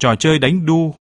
trò chơi đánh đu.